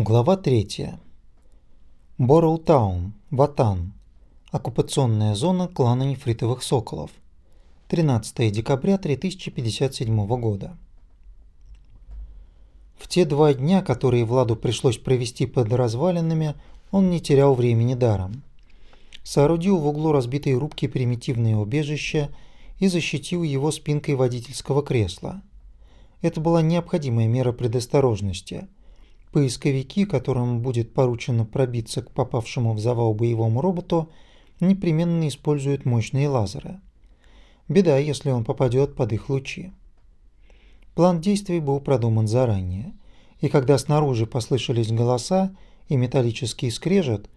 Глава 3. Борроутаун, Ватан. Оккупационная зона клана нефритовых соколов. 13 декабря 3057 года. В те два дня, которые Владу пришлось провести под развалинами, он не терял времени даром. Соорудил в углу разбитой рубки примитивное убежище и защитил его спинкой водительского кресла. Это была необходимая мера предосторожности – Поисковики, которым будет поручено пробиться к попавшему в завал боевому роботу, непременно используют мощные лазеры. Беда, если он попадет под их лучи. План действий был продуман заранее, и когда снаружи послышались голоса и металлический скрежет,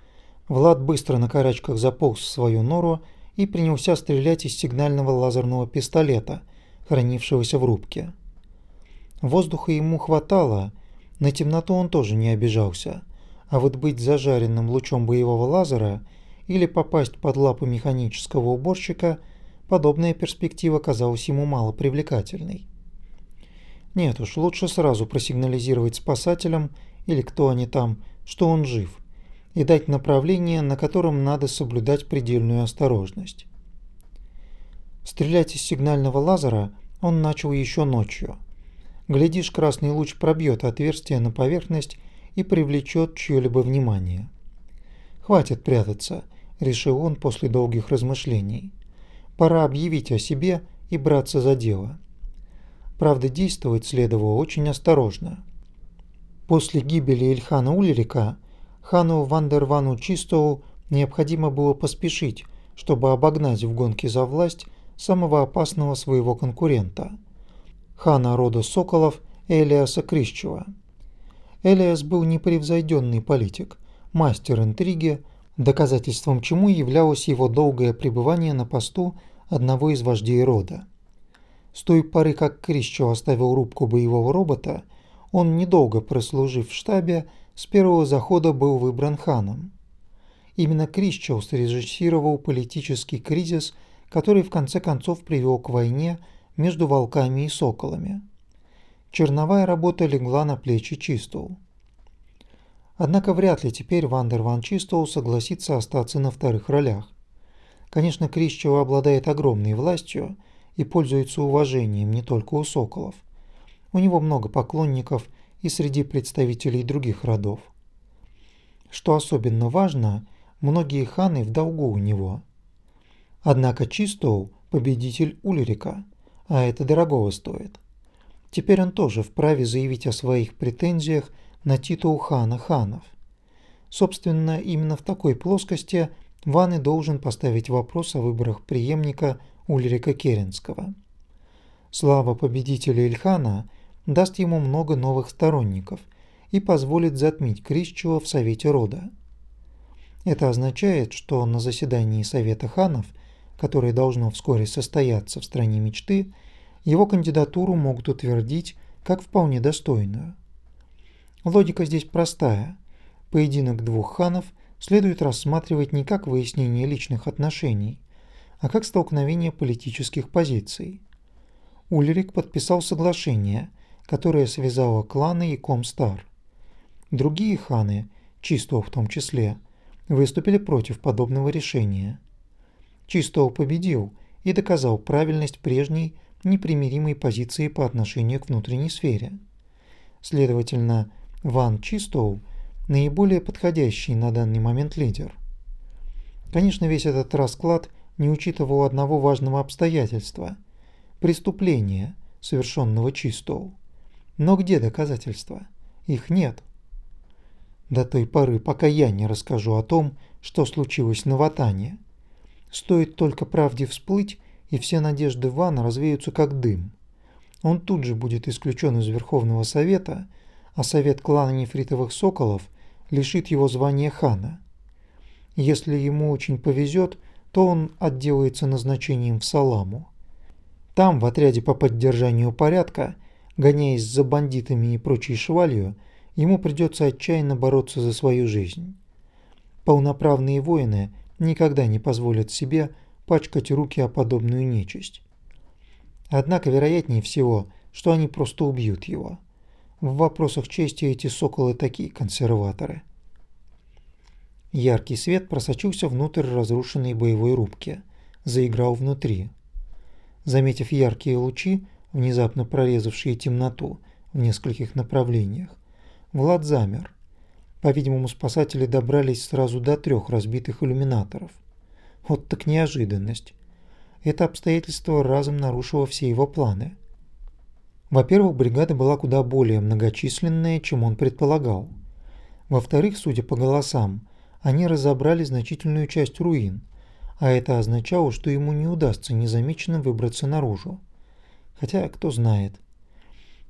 Влад быстро на карачках заполз в свою нору и принялся стрелять из сигнального лазерного пистолета, хранившегося в рубке. Воздуха ему хватало, на темноту он тоже не обижался, а вот быть зажаренным лучом боевого лазера или попасть под лапы механического уборщика, подобная перспектива казалась ему мало привлекательной. Нет уж, лучше сразу просигнализировать спасателям или кто они там, что он жив, и дать направление, на котором надо соблюдать предельную осторожность. Стрелять из сигнального лазера он начал еще ночью – Глядишь, красный луч пробьет отверстие на поверхность и привлечет чье-либо внимание. «Хватит прятаться», – решил он после долгих размышлений. «Пора объявить о себе и браться за дело». Правда, действовать следовало очень осторожно. После гибели Ильхана Ульрика хану Вандервану Чистоу необходимо было поспешить, чтобы обогнать в гонке за власть самого опасного своего конкурента – хана рода Соколов Элиаса Крищева. Элиас был непревзойденный политик, мастер интриги, доказательством чему являлось его долгое пребывание на посту одного из вождей рода. С той поры, как Крищев оставил рубку боевого робота, он, недолго прослужив в штабе, с первого захода был выбран ханом. Именно Крищев срежиссировал политический кризис, который в конце концов привел к войне между волками и соколами. Черновая работа легла на плечи Чистоу. Однако вряд ли теперь Вандер Ван Чистоу согласится остаться на вторых ролях. Конечно, Крищева обладает огромной властью и пользуется уважением не только у соколов. У него много поклонников и среди представителей других родов. Что особенно важно, многие ханы в долгу у него. Однако Чистоу – победитель Ульрика, а это дорогого стоит. Теперь он тоже вправе заявить о своих претензиях на титул хана ханов. Собственно, именно в такой плоскости Ван и должен поставить вопрос о выборах преемника Ульрика Керенского. Слава победителя Ильхана даст ему много новых сторонников и позволит затмить Крищева в Совете Рода. Это означает, что на заседании Совета ханов – которое должно вскоре состояться в стране мечты, его кандидатуру могут утвердить как вполне достойную. Логика здесь простая. Поединок двух ханов следует рассматривать не как выяснение личных отношений, а как столкновение политических позиций. Ульрик подписал соглашение, которое связало кланы и Комстар. Другие ханы, Чистого в том числе, выступили против подобного решения – Чистого победил и доказал правильность прежней непримиримой позиции по отношению к внутренней сфере. Следовательно, Ван Чистоу – наиболее подходящий на данный момент лидер. Конечно, весь этот расклад не учитывал одного важного обстоятельства – преступления, совершенного Чистоу. Но где доказательства? Их нет. До той поры, пока я не расскажу о том, что случилось на Ватане – Стоит только правде всплыть, и все надежды Вана развеются как дым. Он тут же будет исключен из Верховного Совета, а Совет клана нефритовых соколов лишит его звания хана. Если ему очень повезет, то он отделается назначением в Саламу. Там, в отряде по поддержанию порядка, гоняясь за бандитами и прочей швалью, ему придется отчаянно бороться за свою жизнь. Полноправные воины никогда не позволят себе пачкать руки о подобную нечисть. Однако вероятнее всего, что они просто убьют его. В вопросах чести эти соколы такие консерваторы. Яркий свет просочился внутрь разрушенной боевой рубки, заиграл внутри. Заметив яркие лучи, внезапно прорезавшие темноту в нескольких направлениях, Влад замер. По-видимому, спасатели добрались сразу до трех разбитых иллюминаторов. Вот так неожиданность. Это обстоятельство разом нарушило все его планы. Во-первых, бригада была куда более многочисленная, чем он предполагал. Во-вторых, судя по голосам, они разобрали значительную часть руин, а это означало, что ему не удастся незамеченным выбраться наружу. Хотя, кто знает.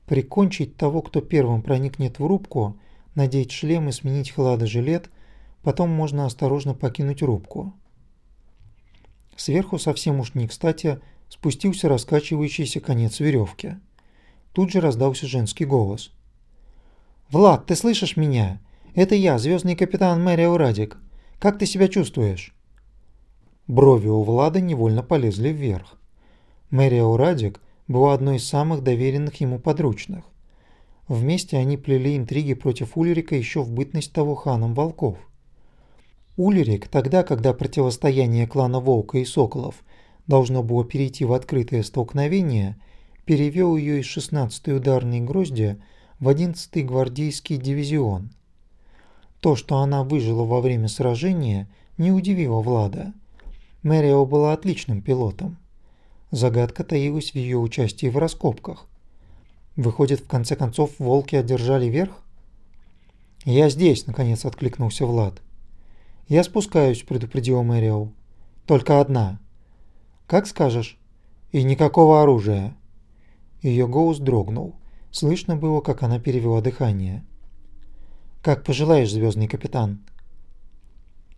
Прикончить того, кто первым проникнет в рубку, надеть шлем и сменить хладожилет, потом можно осторожно покинуть рубку. Сверху совсем уж не кстати спустился раскачивающийся конец веревки. Тут же раздался женский голос. «Влад, ты слышишь меня? Это я, звездный капитан Мэрио Радик. Как ты себя чувствуешь?» Брови у Влада невольно полезли вверх. Мэрио Радик была одной из самых доверенных ему подручных. Вместе они плели интриги против Ульрика еще в бытность того ханом волков. Ульрик, тогда, когда противостояние клана Волка и Соколов должно было перейти в открытое столкновение, перевел ее из 16-й ударной грозди в 11-й гвардейский дивизион. То, что она выжила во время сражения, не удивило Влада. Мэрио была отличным пилотом. Загадка таилась в ее участии в раскопках. Выходит, в конце концов, волки одержали верх? «Я здесь», — наконец откликнулся Влад. «Я спускаюсь», — предупредила Мэрио. «Только одна». «Как скажешь». «И никакого оружия». Ее голос дрогнул. Слышно было, как она перевела дыхание. «Как пожелаешь, звездный капитан».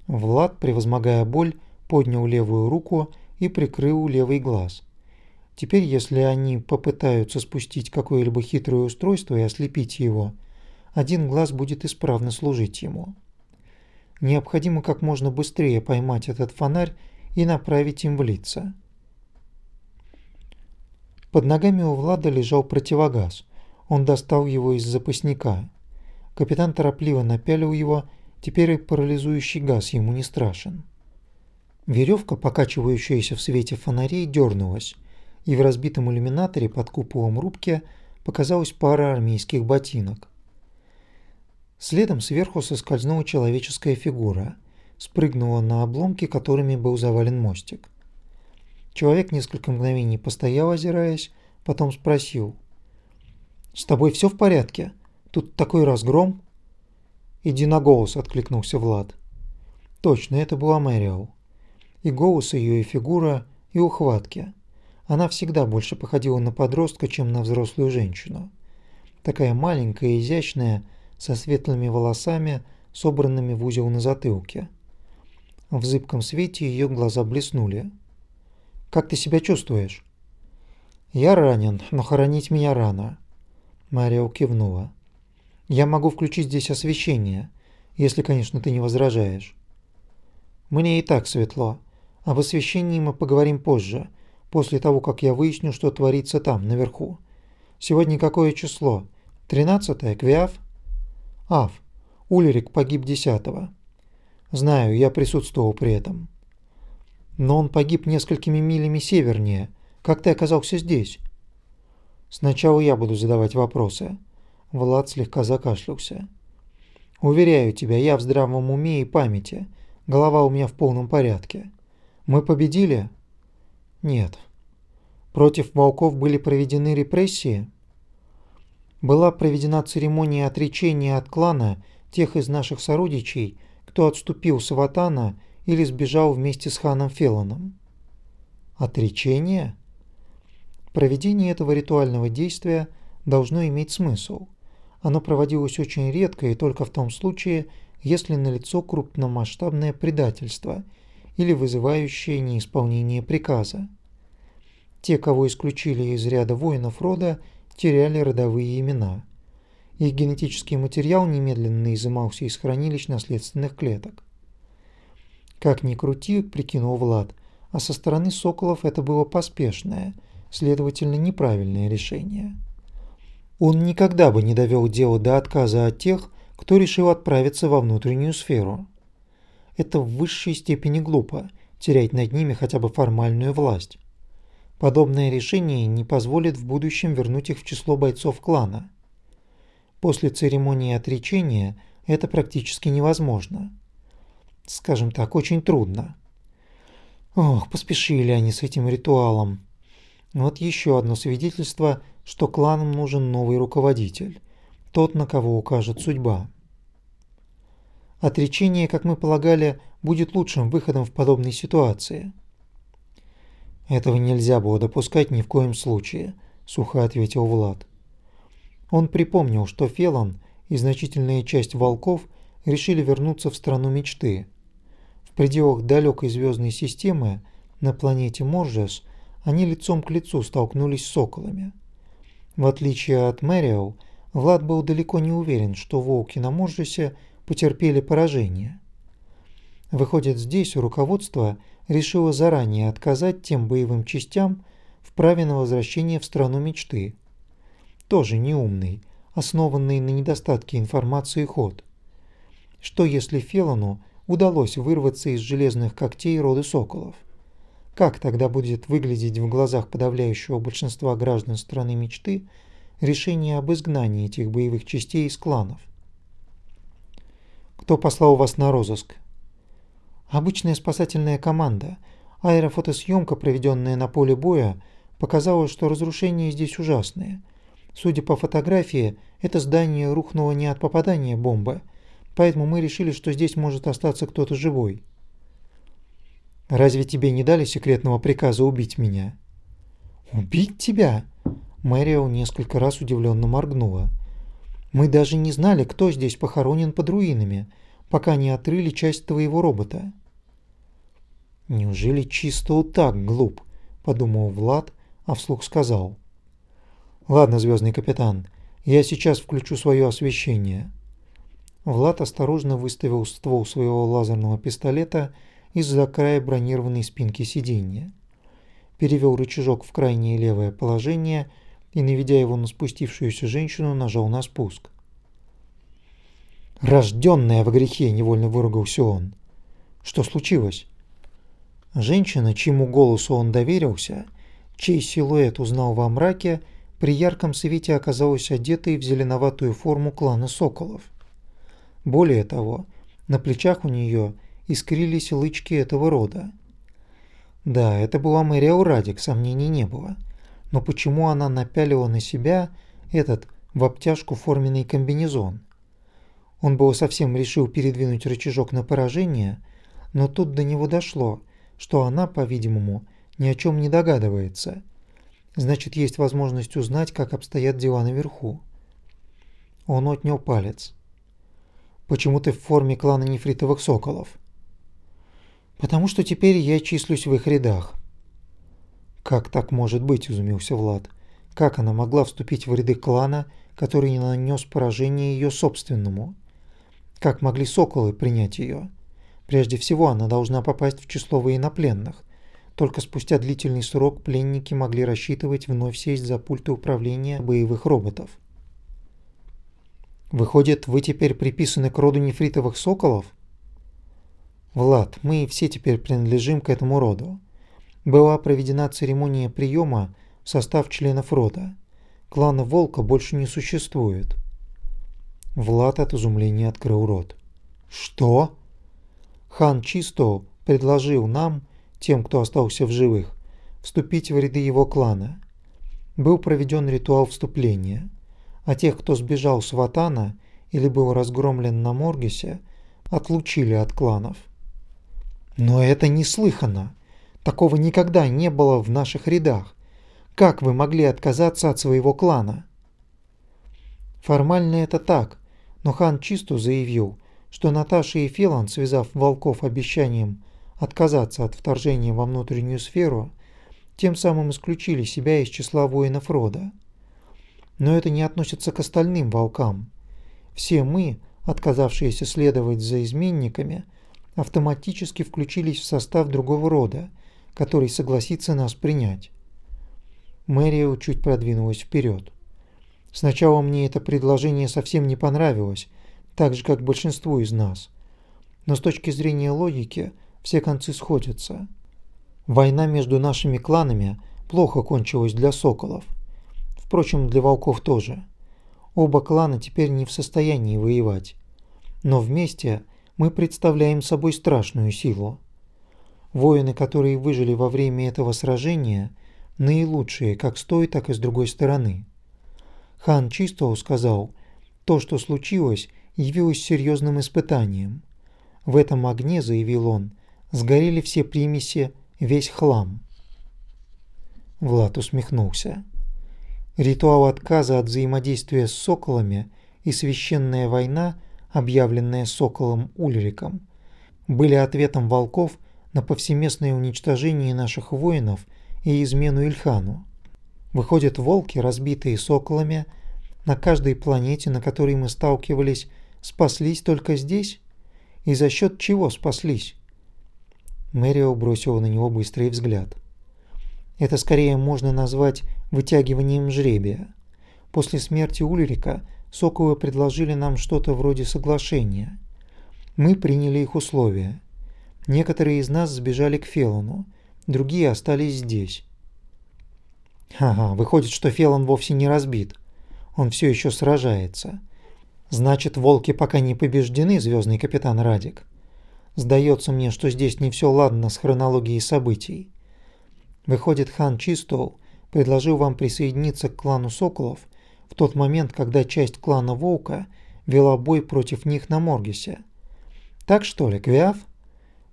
Влад, превозмогая боль, поднял левую руку и прикрыл левый глаз. Теперь, если они попытаются спустить какое-либо хитрое устройство и ослепить его, один глаз будет исправно служить ему. Необходимо как можно быстрее поймать этот фонарь и направить им в лица. Под ногами у Влада лежал противогаз. Он достал его из запасника. Капитан торопливо напялил его, теперь парализующий газ ему не страшен. Веревка, покачивающаяся в свете фонарей, дернулась, и в разбитом иллюминаторе под куполом рубки показалась пара армейских ботинок. Следом сверху соскользнула человеческая фигура, спрыгнула на обломки, которыми был завален мостик. Человек несколько мгновений постоял, озираясь, потом спросил. «С тобой все в порядке? Тут такой разгром?» «Иди на голос», — откликнулся Влад. Точно, это была Мэриэл и голос ее, и фигура, и ухватки. Она всегда больше походила на подростка, чем на взрослую женщину. Такая маленькая и изящная, со светлыми волосами, собранными в узел на затылке. В зыбком свете ее глаза блеснули. «Как ты себя чувствуешь?» «Я ранен, но хоронить меня рано». Марио кивнула. «Я могу включить здесь освещение, если, конечно, ты не возражаешь». «Мне и так светло. Об освещении мы поговорим позже, после того, как я выясню, что творится там, наверху. Сегодня какое число? Тринадцатое, Квиаф? Ав. Ульрик погиб десятого. Знаю, я присутствовал при этом. Но он погиб несколькими милями севернее. Как ты оказался здесь? Сначала я буду задавать вопросы. Влад слегка закашлялся. Уверяю тебя, я в здравом уме и памяти. Голова у меня в полном порядке. Мы победили? Нет. Против волков были проведены репрессии? Была проведена церемония отречения от клана тех из наших сородичей, кто отступил с Ватана или сбежал вместе с ханом Фелоном. Отречение? Проведение этого ритуального действия должно иметь смысл. Оно проводилось очень редко и только в том случае, если налицо крупномасштабное предательство – или вызывающие неисполнение приказа. Те, кого исключили из ряда воинов рода, теряли родовые имена. Их генетический материал немедленно изымался из хранилищ наследственных клеток. Как ни крути, прикинул Влад, а со стороны соколов это было поспешное, следовательно, неправильное решение. Он никогда бы не довел дело до отказа от тех, кто решил отправиться во внутреннюю сферу. Это в высшей степени глупо терять над ними хотя бы формальную власть. Подобное решение не позволит в будущем вернуть их в число бойцов клана. После церемонии отречения это практически невозможно. Скажем так, очень трудно. Ох, поспешили они с этим ритуалом. Вот еще одно свидетельство, что кланам нужен новый руководитель, тот, на кого укажет судьба. Отречение, как мы полагали, будет лучшим выходом в подобной ситуации. Этого нельзя было допускать ни в коем случае, сухо ответил Влад. Он припомнил, что Фелон и значительная часть волков решили вернуться в страну мечты. В пределах далекой звездной системы на планете Моржес они лицом к лицу столкнулись с соколами. В отличие от Мэриэл, Влад был далеко не уверен, что волки на Моржесе потерпели поражение. Выходит, здесь руководство решило заранее отказать тем боевым частям в праве на возвращение в страну мечты. Тоже неумный, основанный на недостатке информации ход. Что если Фелону удалось вырваться из железных когтей рода соколов? Как тогда будет выглядеть в глазах подавляющего большинства граждан страны мечты решение об изгнании этих боевых частей из кланов? Кто послал вас на розыск? Обычная спасательная команда. Аэрофотосъемка, проведенная на поле боя, показала, что разрушения здесь ужасные. Судя по фотографии, это здание рухнуло не от попадания бомбы, поэтому мы решили, что здесь может остаться кто-то живой. Разве тебе не дали секретного приказа убить меня? Убить тебя? Мэриэл несколько раз удивленно моргнула. Мы даже не знали, кто здесь похоронен под руинами, пока не отрыли часть твоего робота. Неужели чисто вот так глуп, подумал Влад, а вслух сказал: Ладно, звездный капитан, я сейчас включу свое освещение. Влад осторожно выставил ствол своего лазерного пистолета из-за края бронированной спинки сиденья. Перевел рычажок в крайнее левое положение и, наведя его на спустившуюся женщину, нажал на спуск. «Рожденная в грехе!» – невольно выругался он. «Что случилось?» Женщина, чьему голосу он доверился, чей силуэт узнал во мраке, при ярком свете оказалась одетой в зеленоватую форму клана Соколов. Более того, на плечах у нее искрились лычки этого рода. Да, это была Мэриэл Радик, сомнений не было – но почему она напялила на себя этот в обтяжку форменный комбинезон? Он было совсем решил передвинуть рычажок на поражение, но тут до него дошло, что она, по-видимому, ни о чем не догадывается. Значит, есть возможность узнать, как обстоят дела наверху. Он отнял палец. «Почему ты в форме клана нефритовых соколов?» «Потому что теперь я числюсь в их рядах. «Как так может быть?» – изумился Влад. «Как она могла вступить в ряды клана, который не нанес поражение ее собственному? Как могли соколы принять ее? Прежде всего, она должна попасть в число военнопленных. Только спустя длительный срок пленники могли рассчитывать вновь сесть за пульты управления боевых роботов. Выходит, вы теперь приписаны к роду нефритовых соколов? Влад, мы все теперь принадлежим к этому роду была проведена церемония приема в состав членов рода. Клана Волка больше не существует. Влад от изумления открыл рот. Что? Хан Чисто предложил нам, тем, кто остался в живых, вступить в ряды его клана. Был проведен ритуал вступления, а тех, кто сбежал с Ватана или был разгромлен на Моргесе, отлучили от кланов. Но это неслыханно. Такого никогда не было в наших рядах. Как вы могли отказаться от своего клана? Формально это так, но хан Чисту заявил, что Наташа и Филан, связав волков обещанием отказаться от вторжения во внутреннюю сферу, тем самым исключили себя из числа воинов рода. Но это не относится к остальным волкам. Все мы, отказавшиеся следовать за изменниками, автоматически включились в состав другого рода – который согласится нас принять. Мэриэл чуть продвинулась вперед. Сначала мне это предложение совсем не понравилось, так же, как большинству из нас. Но с точки зрения логики все концы сходятся. Война между нашими кланами плохо кончилась для соколов. Впрочем, для волков тоже. Оба клана теперь не в состоянии воевать. Но вместе мы представляем собой страшную силу. Воины, которые выжили во время этого сражения, наилучшие как с той, так и с другой стороны. Хан Чистоу сказал, то, что случилось, явилось серьезным испытанием. В этом огне, заявил он, сгорели все примеси, весь хлам. Влад усмехнулся. Ритуал отказа от взаимодействия с соколами и священная война, объявленная соколом Ульриком, были ответом волков на повсеместное уничтожение наших воинов и измену Ильхану. Выходят, волки, разбитые соколами, на каждой планете, на которой мы сталкивались, спаслись только здесь? И за счет чего спаслись? Мэрио бросила на него быстрый взгляд. Это скорее можно назвать вытягиванием жребия. После смерти Ульрика Соколы предложили нам что-то вроде соглашения. Мы приняли их условия. Некоторые из нас сбежали к Фелону, другие остались здесь. Ага, выходит, что Фелон вовсе не разбит. Он все еще сражается. Значит, волки пока не побеждены, звездный капитан Радик. Сдается мне, что здесь не все ладно с хронологией событий. Выходит, хан Чистоу предложил вам присоединиться к клану Соколов в тот момент, когда часть клана Волка вела бой против них на Моргисе. Так что ли, Квиаф?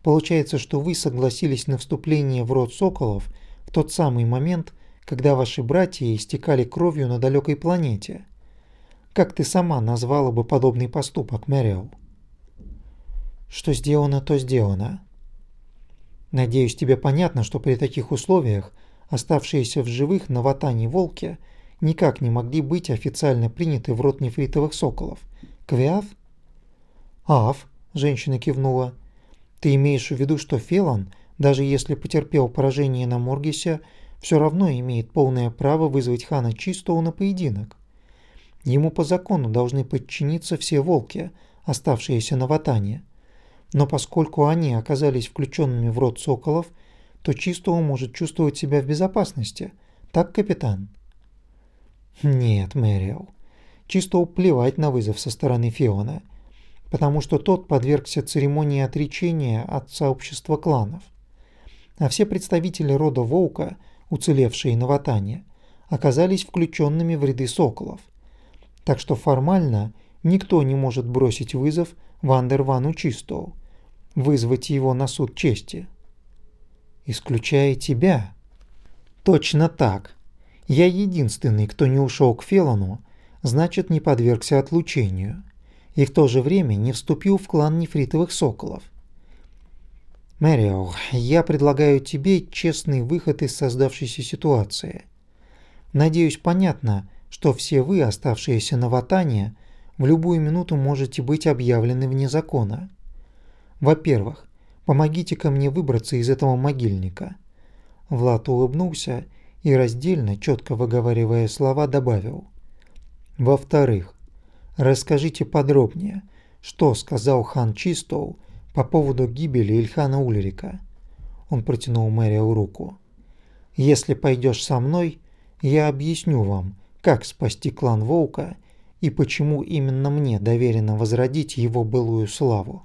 Получается, что вы согласились на вступление в род Соколов в тот самый момент, когда ваши братья истекали кровью на далекой планете. Как ты сама назвала бы подобный поступок, Мэриэл? Что сделано, то сделано. Надеюсь, тебе понятно, что при таких условиях оставшиеся в живых на Ватане волки никак не могли быть официально приняты в род нефритовых соколов. Квиаф? Аф, женщина кивнула. Ты имеешь в виду, что Фелан, даже если потерпел поражение на Моргисе, все равно имеет полное право вызвать хана Чистого на поединок. Ему по закону должны подчиниться все волки, оставшиеся на Ватане. Но поскольку они оказались включенными в род соколов, то Чистого может чувствовать себя в безопасности. Так, капитан? Нет, Мэриэл. Чистого плевать на вызов со стороны Фиона, потому что тот подвергся церемонии отречения от сообщества кланов. А все представители рода Волка – уцелевшие на Ватане, оказались включенными в ряды соколов. Так что формально никто не может бросить вызов Вандервану Чистоу, вызвать его на суд чести. Исключая тебя. Точно так. Я единственный, кто не ушел к Фелону, значит не подвергся отлучению, и в то же время не вступил в клан нефритовых соколов. Мэриэл, я предлагаю тебе честный выход из создавшейся ситуации. Надеюсь, понятно, что все вы, оставшиеся на Ватане, в любую минуту можете быть объявлены вне закона. Во-первых, помогите-ка мне выбраться из этого могильника. Влад улыбнулся и раздельно, четко выговаривая слова, добавил. Во-вторых, расскажите подробнее, что сказал хан Чистоу по поводу гибели Ильхана Ульрика. Он протянул Мэриэл руку. Если пойдешь со мной, я объясню вам, как спасти клан Волка и почему именно мне доверено возродить его былую славу.